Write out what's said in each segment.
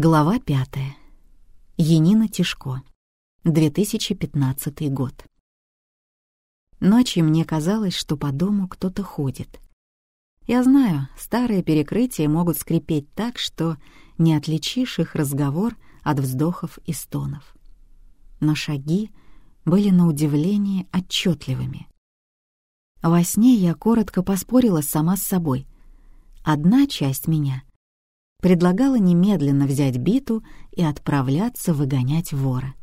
Глава пятая. Енина Тишко. 2015 год. Ночью мне казалось, что по дому кто-то ходит. Я знаю, старые перекрытия могут скрипеть так, что не отличишь их разговор от вздохов и стонов. Но шаги были на удивление отчетливыми. Во сне я коротко поспорила сама с собой. Одна часть меня предлагала немедленно взять биту и отправляться выгонять вора.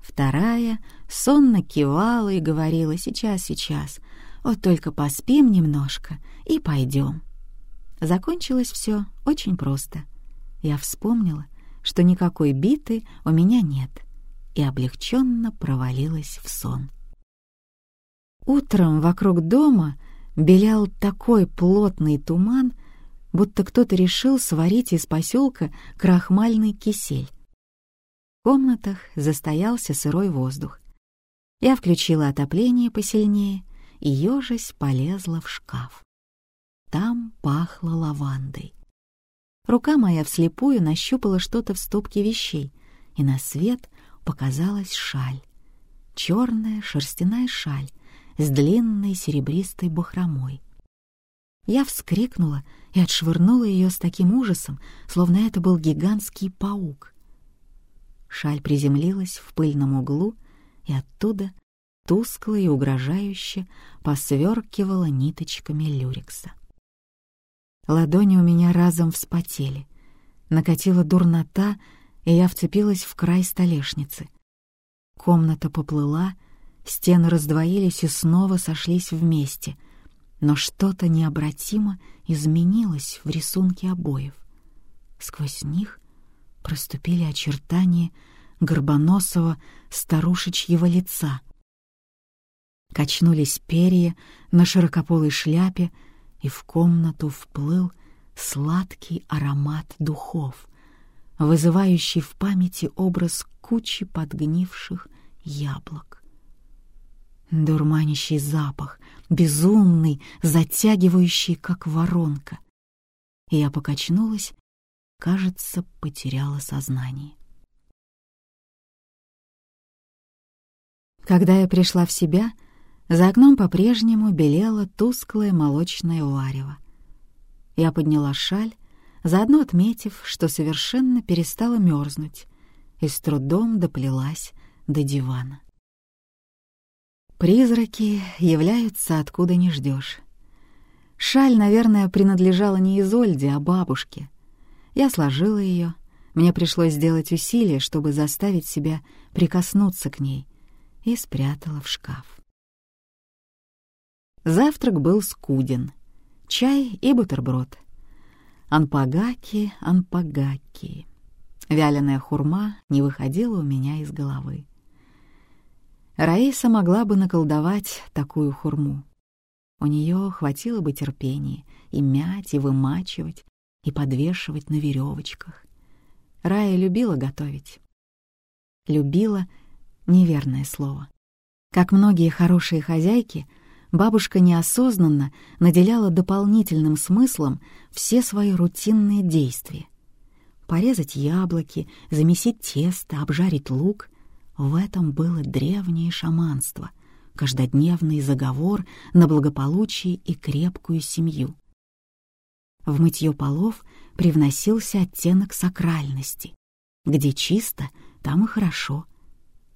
Вторая сонно кивала и говорила «сейчас, сейчас, вот только поспим немножко и пойдем». Закончилось все очень просто. Я вспомнила, что никакой биты у меня нет, и облегченно провалилась в сон. Утром вокруг дома белял такой плотный туман, будто кто-то решил сварить из поселка крахмальный кисель. В комнатах застоялся сырой воздух. Я включила отопление посильнее и, ежась, полезла в шкаф. Там пахло лавандой. Рука моя вслепую нащупала что-то в стопке вещей, и на свет показалась шаль. Черная шерстяная шаль с длинной серебристой бахромой. Я вскрикнула и отшвырнула ее с таким ужасом, словно это был гигантский паук. Шаль приземлилась в пыльном углу, и оттуда тускло и угрожающе посверкивала ниточками люрекса. Ладони у меня разом вспотели. Накатила дурнота, и я вцепилась в край столешницы. Комната поплыла, стены раздвоились и снова сошлись вместе — но что-то необратимо изменилось в рисунке обоев. Сквозь них проступили очертания горбоносого старушечьего лица. Качнулись перья на широкополой шляпе, и в комнату вплыл сладкий аромат духов, вызывающий в памяти образ кучи подгнивших яблок. Дурманящий запах, безумный, затягивающий, как воронка. Я покачнулась, кажется, потеряла сознание. Когда я пришла в себя, за окном по-прежнему белело тусклое молочное варево. Я подняла шаль, заодно отметив, что совершенно перестала мерзнуть, и с трудом доплелась до дивана. Призраки являются откуда не ждешь. Шаль, наверное, принадлежала не Изольде, а бабушке. Я сложила ее. Мне пришлось сделать усилие, чтобы заставить себя прикоснуться к ней, и спрятала в шкаф. Завтрак был скуден. Чай и бутерброд. Анпагаки, анпагаки. Вяленая хурма не выходила у меня из головы. Раиса могла бы наколдовать такую хурму. У нее хватило бы терпения и мять, и вымачивать, и подвешивать на веревочках. Рая любила готовить. Любила — неверное слово. Как многие хорошие хозяйки, бабушка неосознанно наделяла дополнительным смыслом все свои рутинные действия. Порезать яблоки, замесить тесто, обжарить лук, в этом было древнее шаманство, каждодневный заговор на благополучие и крепкую семью. В мытье полов привносился оттенок сакральности. Где чисто, там и хорошо.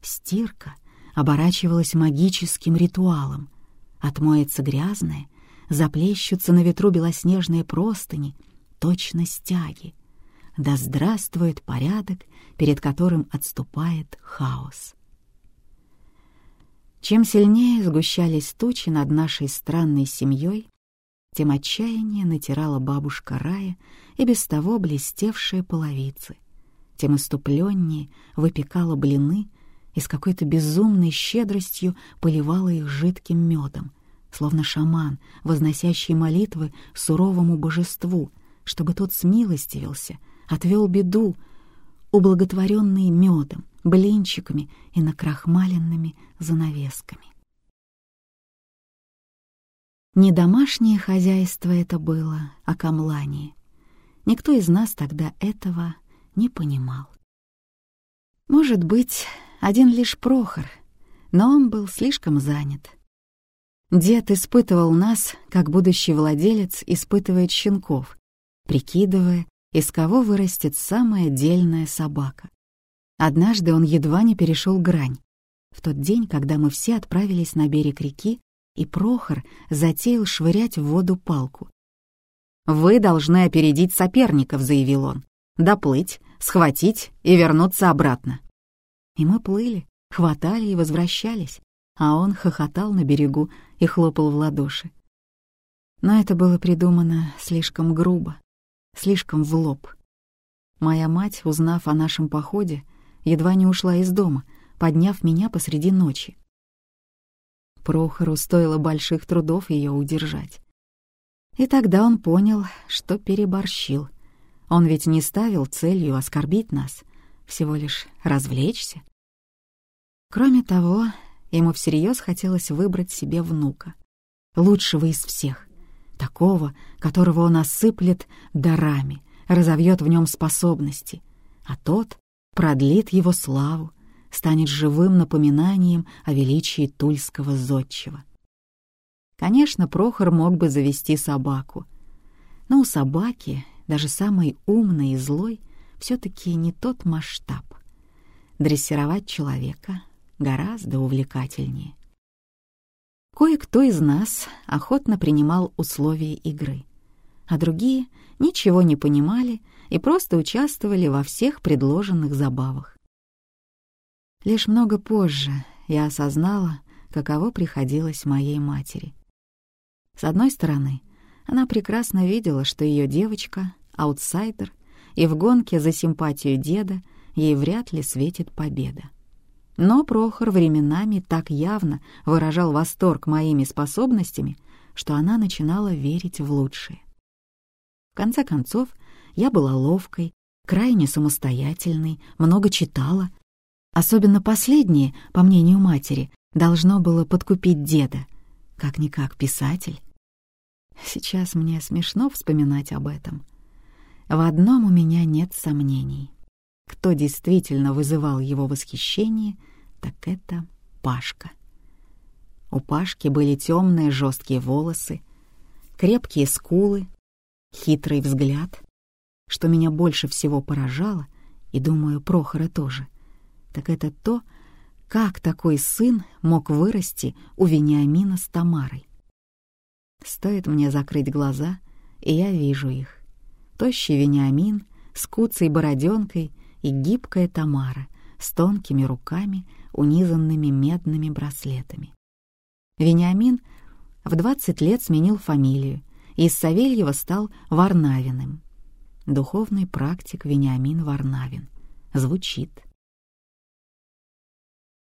Стирка оборачивалась магическим ритуалом. Отмоется грязное, заплещутся на ветру белоснежные простыни, точно стяги. Да здравствует порядок, перед которым отступает хаос. Чем сильнее сгущались тучи над нашей странной семьей, тем отчаяние натирала бабушка Рая и без того блестевшие половицы, тем иступленнее выпекала блины и с какой-то безумной щедростью поливала их жидким медом, словно шаман, возносящий молитвы суровому божеству, чтобы тот смилостивился отвел беду, ублаготворенный медом, блинчиками и накрахмаленными занавесками. Не домашнее хозяйство это было, а камлание. Никто из нас тогда этого не понимал. Может быть, один лишь Прохор, но он был слишком занят. Дед испытывал нас, как будущий владелец испытывает щенков, прикидывая, из кого вырастет самая дельная собака. Однажды он едва не перешел грань. В тот день, когда мы все отправились на берег реки, и Прохор затеял швырять в воду палку. «Вы должны опередить соперников», — заявил он. «Доплыть, схватить и вернуться обратно». И мы плыли, хватали и возвращались, а он хохотал на берегу и хлопал в ладоши. Но это было придумано слишком грубо, слишком в лоб. Моя мать, узнав о нашем походе, едва не ушла из дома, подняв меня посреди ночи. Прохору стоило больших трудов ее удержать. И тогда он понял, что переборщил. Он ведь не ставил целью оскорбить нас, всего лишь развлечься. Кроме того, ему всерьез хотелось выбрать себе внука, лучшего из всех, такого, которого он осыплет дарами, разовьет в нем способности, а тот продлит его славу, станет живым напоминанием о величии тульского зодчего. Конечно, Прохор мог бы завести собаку, но у собаки, даже самой умной и злой, все-таки не тот масштаб. Дрессировать человека гораздо увлекательнее. Кое-кто из нас охотно принимал условия игры, а другие ничего не понимали и просто участвовали во всех предложенных забавах. Лишь много позже я осознала, каково приходилось моей матери. С одной стороны, она прекрасно видела, что ее девочка — аутсайдер, и в гонке за симпатию деда ей вряд ли светит победа. Но Прохор временами так явно выражал восторг моими способностями, что она начинала верить в лучшее. В конце концов, я была ловкой, крайне самостоятельной, много читала. Особенно последнее, по мнению матери, должно было подкупить деда. Как-никак писатель. Сейчас мне смешно вспоминать об этом. В одном у меня нет сомнений. Кто действительно вызывал его восхищение, так это Пашка. У Пашки были темные жесткие волосы, крепкие скулы, хитрый взгляд. Что меня больше всего поражало, и, думаю, Прохора тоже, так это то, как такой сын мог вырасти у Вениамина с Тамарой. Стоит мне закрыть глаза, и я вижу их. Тощий Вениамин с куцей бороденкой и гибкая Тамара с тонкими руками унизанными медными браслетами. Вениамин в 20 лет сменил фамилию и из Савельева стал Варнавиным. Духовный практик Вениамин Варнавин. Звучит.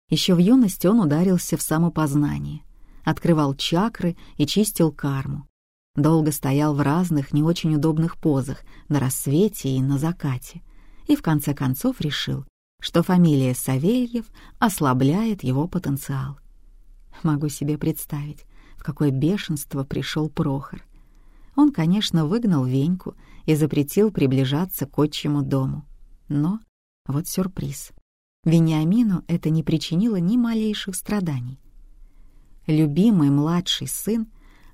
Еще в юности он ударился в самопознание, открывал чакры и чистил карму. Долго стоял в разных не очень удобных позах, на рассвете и на закате, и в конце концов решил, что фамилия Савельев ослабляет его потенциал. Могу себе представить, в какое бешенство пришел Прохор. Он, конечно, выгнал Веньку и запретил приближаться к отчему дому. Но вот сюрприз. Вениамину это не причинило ни малейших страданий. Любимый младший сын,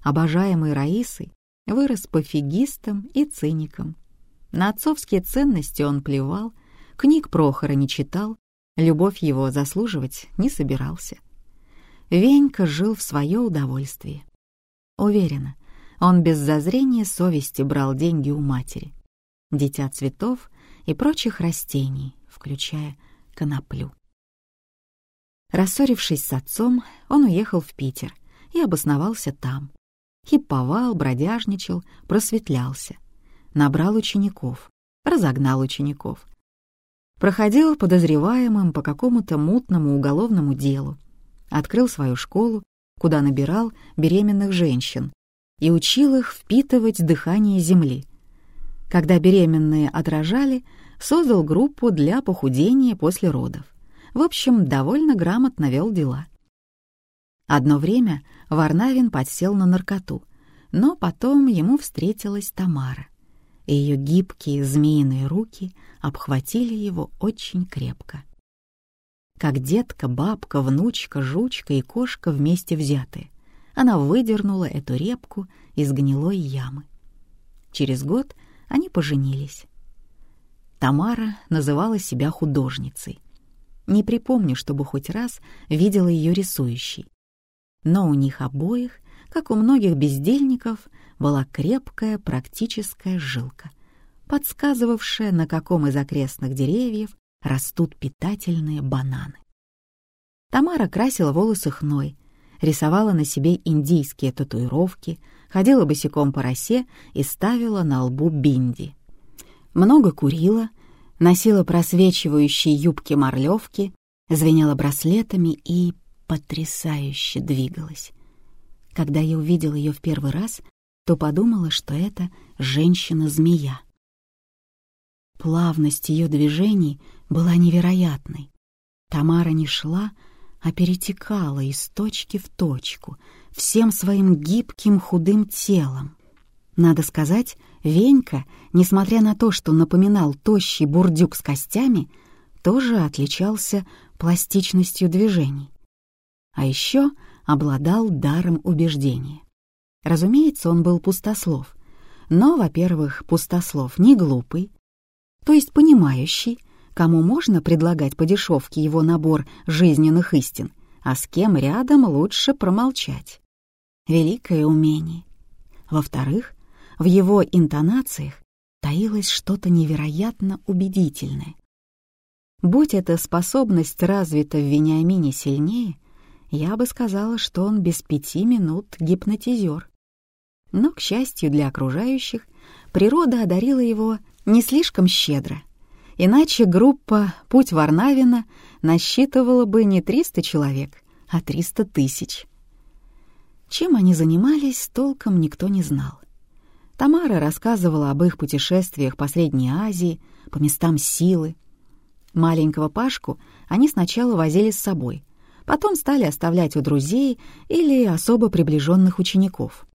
обожаемый Раисой, вырос пофигистом и циником. На отцовские ценности он плевал, Книг Прохора не читал, любовь его заслуживать не собирался. Венька жил в свое удовольствие. Уверена, он без зазрения совести брал деньги у матери, дитя цветов и прочих растений, включая коноплю. Рассорившись с отцом, он уехал в Питер и обосновался там. Хипповал, бродяжничал, просветлялся. Набрал учеников, разогнал учеников, проходил подозреваемым по какому-то мутному уголовному делу, открыл свою школу, куда набирал беременных женщин и учил их впитывать дыхание земли. Когда беременные отражали, создал группу для похудения после родов. В общем, довольно грамотно вел дела. Одно время Варнавин подсел на наркоту, но потом ему встретилась Тамара. И ее гибкие змеиные руки обхватили его очень крепко. Как детка, бабка, внучка, жучка и кошка вместе взятые, она выдернула эту репку из гнилой ямы. Через год они поженились. Тамара называла себя художницей. Не припомню, чтобы хоть раз видела ее рисующей. Но у них обоих, как у многих бездельников, была крепкая практическая жилка, подсказывавшая, на каком из окрестных деревьев растут питательные бананы. Тамара красила волосы хной, рисовала на себе индийские татуировки, ходила босиком по росе и ставила на лбу бинди. Много курила, носила просвечивающие юбки-морлевки, звенела браслетами и потрясающе двигалась. Когда я увидела ее в первый раз, то подумала, что это женщина-змея. Плавность ее движений была невероятной. Тамара не шла, а перетекала из точки в точку, всем своим гибким худым телом. Надо сказать, Венька, несмотря на то, что напоминал тощий бурдюк с костями, тоже отличался пластичностью движений. А еще обладал даром убеждения. Разумеется, он был пустослов, но, во-первых, пустослов не глупый, то есть понимающий, кому можно предлагать по дешевке его набор жизненных истин, а с кем рядом лучше промолчать. Великое умение. Во-вторых, в его интонациях таилось что-то невероятно убедительное. Будь эта способность развита в Вениамине сильнее, я бы сказала, что он без пяти минут гипнотизер. Но, к счастью для окружающих, природа одарила его не слишком щедро — Иначе группа «Путь Варнавина» насчитывала бы не 300 человек, а 300 тысяч. Чем они занимались, толком никто не знал. Тамара рассказывала об их путешествиях по Средней Азии, по местам силы. Маленького Пашку они сначала возили с собой, потом стали оставлять у друзей или особо приближенных учеников.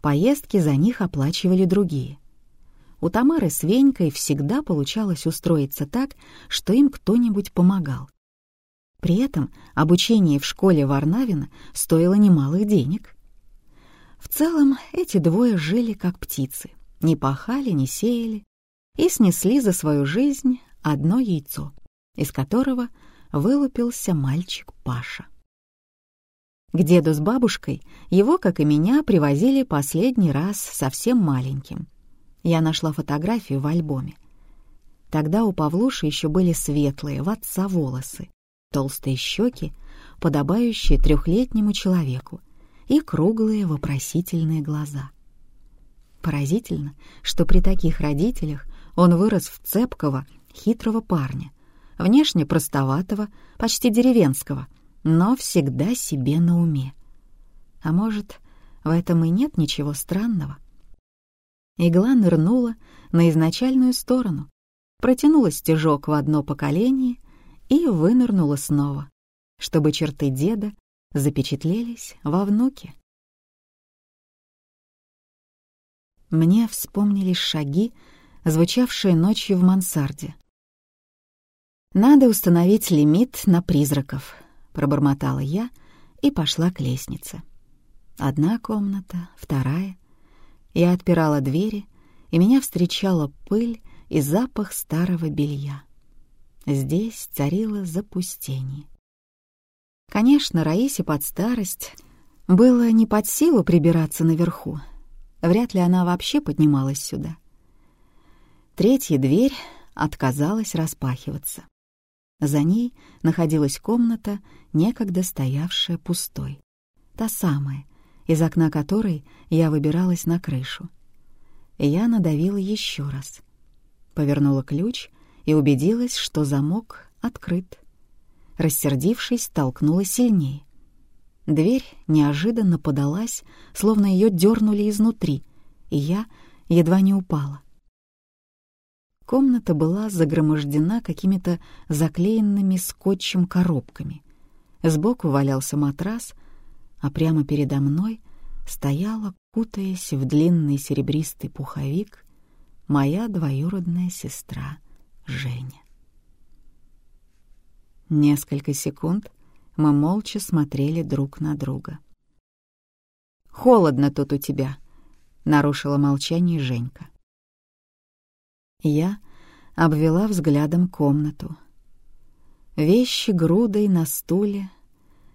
Поездки за них оплачивали другие — у Тамары с Венькой всегда получалось устроиться так, что им кто-нибудь помогал. При этом обучение в школе Варнавина стоило немалых денег. В целом эти двое жили как птицы, не пахали, не сеяли и снесли за свою жизнь одно яйцо, из которого вылупился мальчик Паша. К деду с бабушкой его, как и меня, привозили последний раз совсем маленьким, я нашла фотографию в альбоме. Тогда у Павлуши еще были светлые, в отца волосы, толстые щеки, подобающие трехлетнему человеку, и круглые вопросительные глаза. Поразительно, что при таких родителях он вырос в цепкого, хитрого парня, внешне простоватого, почти деревенского, но всегда себе на уме. А может, в этом и нет ничего странного? Игла нырнула на изначальную сторону, протянула стежок в одно поколение и вынырнула снова, чтобы черты деда запечатлелись во внуке. Мне вспомнились шаги, звучавшие ночью в мансарде. «Надо установить лимит на призраков», — пробормотала я и пошла к лестнице. Одна комната, вторая — я отпирала двери, и меня встречала пыль и запах старого белья. Здесь царило запустение. Конечно, Раисе под старость было не под силу прибираться наверху. Вряд ли она вообще поднималась сюда. Третья дверь отказалась распахиваться. За ней находилась комната, некогда стоявшая пустой. Та самая, из окна которой я выбиралась на крышу. Я надавила еще раз. Повернула ключ и убедилась, что замок открыт. Рассердившись, толкнула сильнее. Дверь неожиданно подалась, словно ее дернули изнутри, и я едва не упала. Комната была загромождена какими-то заклеенными скотчем коробками. Сбоку валялся матрас, а прямо передо мной стояла, кутаясь в длинный серебристый пуховик, моя двоюродная сестра Женя. Несколько секунд мы молча смотрели друг на друга. «Холодно тут у тебя», — нарушила молчание Женька. Я обвела взглядом комнату. Вещи грудой на стуле,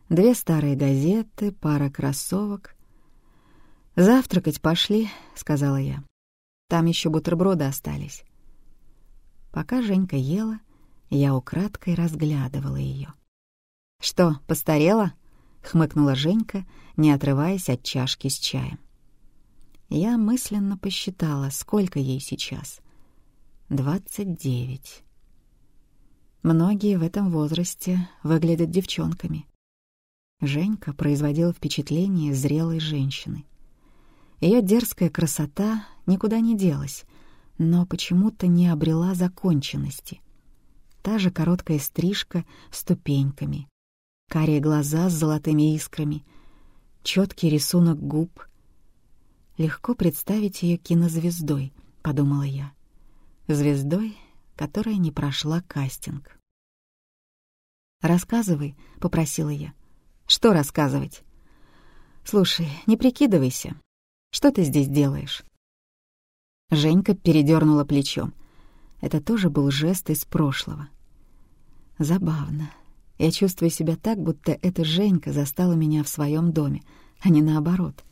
две старые газеты, пара кроссовок. «Завтракать пошли», — сказала я. «Там еще бутерброды остались». Пока Женька ела, я украдкой разглядывала ее. «Что, постарела?» — хмыкнула Женька, не отрываясь от чашки с чаем. Я мысленно посчитала, сколько ей сейчас. Двадцать девять. Многие в этом возрасте выглядят девчонками. Женька производила впечатление зрелой женщины. Ее дерзкая красота никуда не делась, но почему-то не обрела законченности. Та же короткая стрижка ступеньками, карие глаза с золотыми искрами, четкий рисунок губ. Легко представить ее кинозвездой, подумала я. Звездой, которая не прошла кастинг. «Рассказывай», — попросила я. «Что рассказывать?» «Слушай, не прикидывайся. Что ты здесь делаешь?» Женька передернула плечом. Это тоже был жест из прошлого. Забавно. Я чувствую себя так, будто эта Женька застала меня в своем доме, а не наоборот.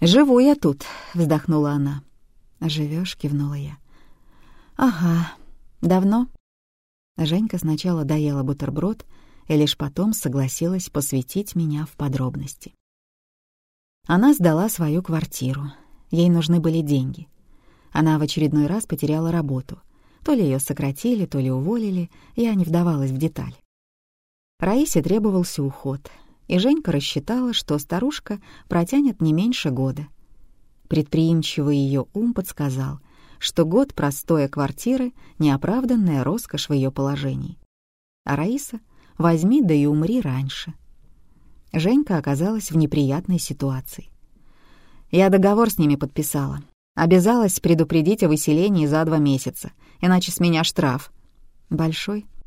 «Живу я тут», — вздохнула она. «Живёшь?» — кивнула я. «Ага. Давно?» Женька сначала доела бутерброд и лишь потом согласилась посвятить меня в подробности. Она сдала свою квартиру. Ей нужны были деньги. Она в очередной раз потеряла работу. То ли ее сократили, то ли уволили, я не вдавалась в детали. Раисе требовался уход, и Женька рассчитала, что старушка протянет не меньше года. Предприимчивый ее ум подсказал, что год простоя квартиры — неоправданная роскошь в ее положении. А Раиса — возьми да и умри раньше. Женька оказалась в неприятной ситуации. Я договор с ними подписала. Обязалась предупредить о выселении за два месяца, иначе с меня штраф. Большой —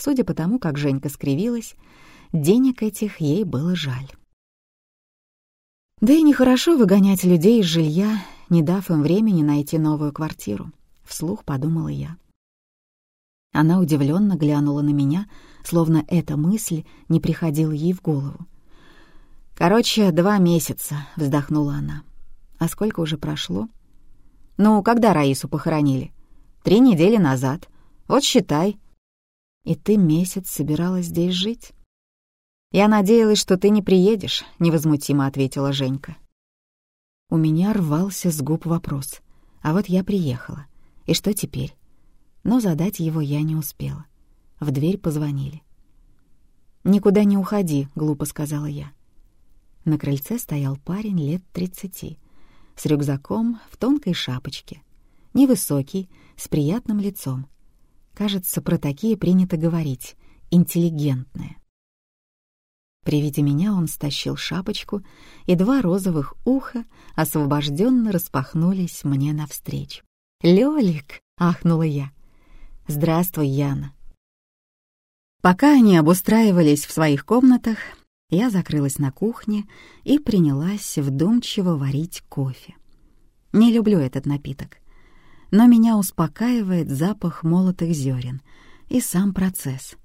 Судя по тому, как Женька скривилась, денег этих ей было жаль. Да и нехорошо выгонять людей из жилья, не дав им времени найти новую квартиру, вслух подумала я. Она удивленно глянула на меня, словно эта мысль не приходила ей в голову. «Короче, два месяца», — вздохнула она. «А сколько уже прошло?» «Ну, когда Раису похоронили?» «Три недели назад. Вот считай, и ты месяц собиралась здесь жить? Я надеялась, что ты не приедешь, невозмутимо ответила Женька. У меня рвался с губ вопрос. А вот я приехала. И что теперь? Но задать его я не успела. В дверь позвонили. «Никуда не уходи», — глупо сказала я. На крыльце стоял парень лет тридцати, с рюкзаком в тонкой шапочке, невысокий, с приятным лицом, Кажется, про такие принято говорить «интеллигентные». При виде меня он стащил шапочку, и два розовых уха освобожденно распахнулись мне навстречу. «Лёлик!» — ахнула я. «Здравствуй, Яна!» Пока они обустраивались в своих комнатах, я закрылась на кухне и принялась вдумчиво варить кофе. Не люблю этот напиток но меня успокаивает запах молотых зерен и сам процесс.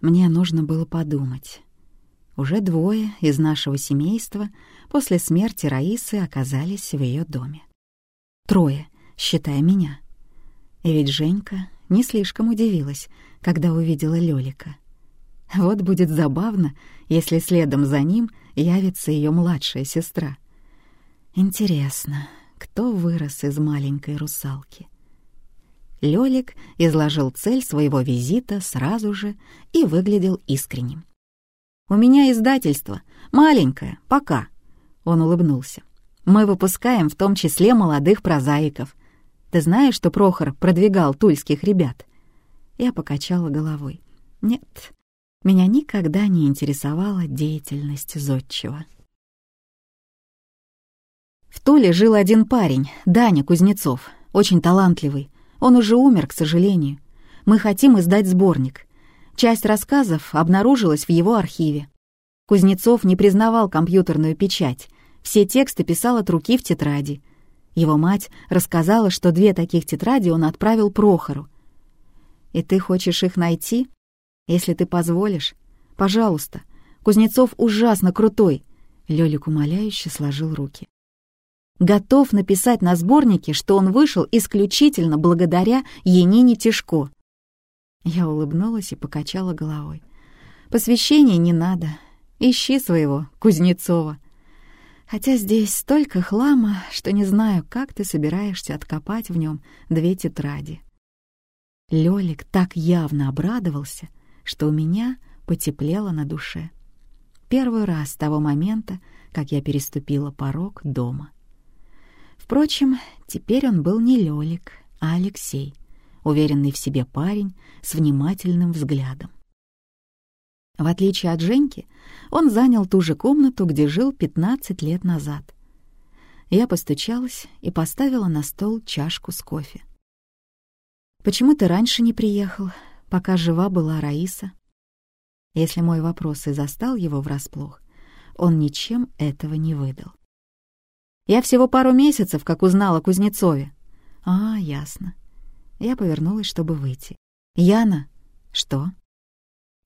Мне нужно было подумать. Уже двое из нашего семейства после смерти Раисы оказались в ее доме. Трое, считая меня. И ведь Женька не слишком удивилась, когда увидела Лёлика. Вот будет забавно, если следом за ним явится ее младшая сестра. Интересно, кто вырос из маленькой русалки. Лёлик изложил цель своего визита сразу же и выглядел искренним. «У меня издательство. Маленькое. Пока». Он улыбнулся. «Мы выпускаем в том числе молодых прозаиков. Ты знаешь, что Прохор продвигал тульских ребят?» Я покачала головой. «Нет, меня никогда не интересовала деятельность зодчего». В Туле жил один парень, Даня Кузнецов. очень талантливый. Он уже умер, к сожалению. Мы хотим издать сборник. Часть рассказов обнаружилась в его архиве. Кузнецов не признавал компьютерную печать. Все тексты писал от руки в тетради. Его мать рассказала, что две таких тетради он отправил Прохору. «И ты хочешь их найти? Если ты позволишь? Пожалуйста. Кузнецов ужасно крутой!» Лёлик умоляюще сложил руки. «Готов написать на сборнике, что он вышел исключительно благодаря Енине Тишко». Я улыбнулась и покачала головой. «Посвящения не надо. Ищи своего, Кузнецова. Хотя здесь столько хлама, что не знаю, как ты собираешься откопать в нем две тетради». Лёлик так явно обрадовался, что у меня потеплело на душе. Первый раз с того момента, как я переступила порог дома. Впрочем, теперь он был не Лёлик, а Алексей, уверенный в себе парень с внимательным взглядом. В отличие от Женьки, он занял ту же комнату, где жил 15 лет назад. Я постучалась и поставила на стол чашку с кофе. «Почему ты раньше не приехал, пока жива была Раиса?» Если мой вопрос и застал его врасплох, он ничем этого не выдал. «Я всего пару месяцев, как узнала о Кузнецове». «А, ясно». Я повернулась, чтобы выйти. «Яна!» «Что?»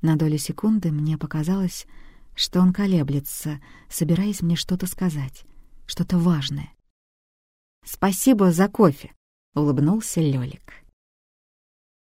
На долю секунды мне показалось, что он колеблется, собираясь мне что-то сказать, что-то важное. «Спасибо за кофе», — улыбнулся Лёлик.